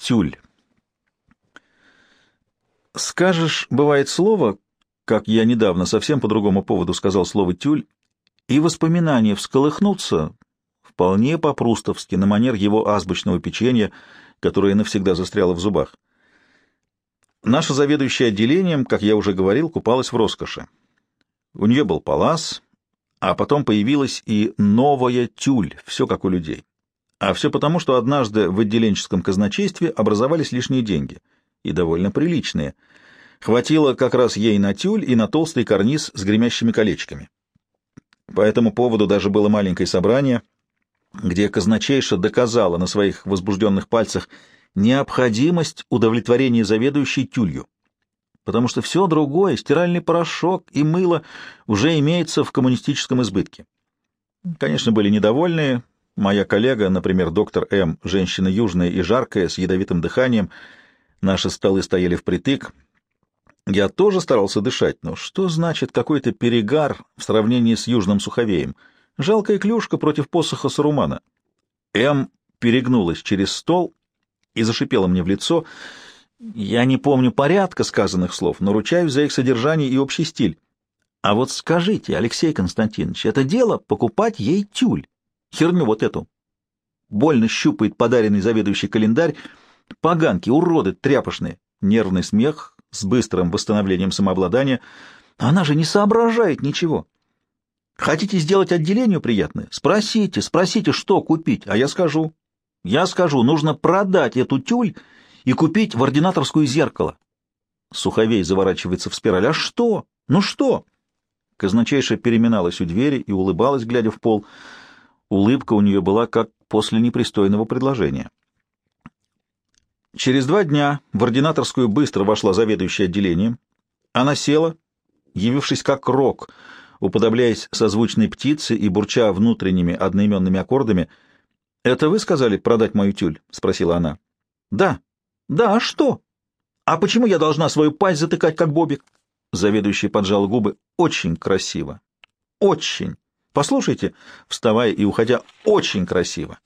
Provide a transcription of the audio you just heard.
тюль. Скажешь, бывает слово, как я недавно совсем по другому поводу сказал слово «тюль», и воспоминания всколыхнутся вполне по-прустовски, на манер его азбучного печенья, которое навсегда застряло в зубах. Наша заведующая отделением, как я уже говорил, купалась в роскоши. У нее был палас, а потом появилась и новая тюль, все как у людей. А все потому, что однажды в отделенческом казначействе образовались лишние деньги, и довольно приличные. Хватило как раз ей на тюль и на толстый карниз с гремящими колечками. По этому поводу даже было маленькое собрание, где казначейша доказала на своих возбужденных пальцах необходимость удовлетворения заведующей тюлью, потому что все другое, стиральный порошок и мыло, уже имеется в коммунистическом избытке. Конечно, были недовольные. Моя коллега, например, доктор М., женщина южная и жаркая, с ядовитым дыханием, наши столы стояли впритык, я тоже старался дышать, но что значит какой-то перегар в сравнении с южным суховеем? Жалкая клюшка против посоха Сарумана. М перегнулась через стол и зашипела мне в лицо. Я не помню порядка сказанных слов, но ручаюсь за их содержание и общий стиль. А вот скажите, Алексей Константинович, это дело покупать ей тюль. Херню вот эту. Больно щупает подаренный заведующий календарь. Поганки, уроды, тряпошные. Нервный смех, с быстрым восстановлением самообладания. Она же не соображает ничего. Хотите сделать отделению приятное? Спросите, спросите, что купить, а я скажу. Я скажу, нужно продать эту тюль и купить в ординаторскую зеркало. Суховей заворачивается в спираль. А что? Ну что? Казначейша переминалась у двери и улыбалась, глядя в пол. Улыбка у нее была как после непристойного предложения. Через два дня в ординаторскую быстро вошла заведующая отделением. Она села, явившись как рок, уподобляясь созвучной птице и бурча внутренними одноименными аккордами. «Это вы сказали продать мою тюль?» — спросила она. «Да». «Да, а что? А почему я должна свою пасть затыкать, как Бобик?» Заведующий поджал губы. «Очень красиво. Очень. Послушайте, вставая и уходя, очень красиво.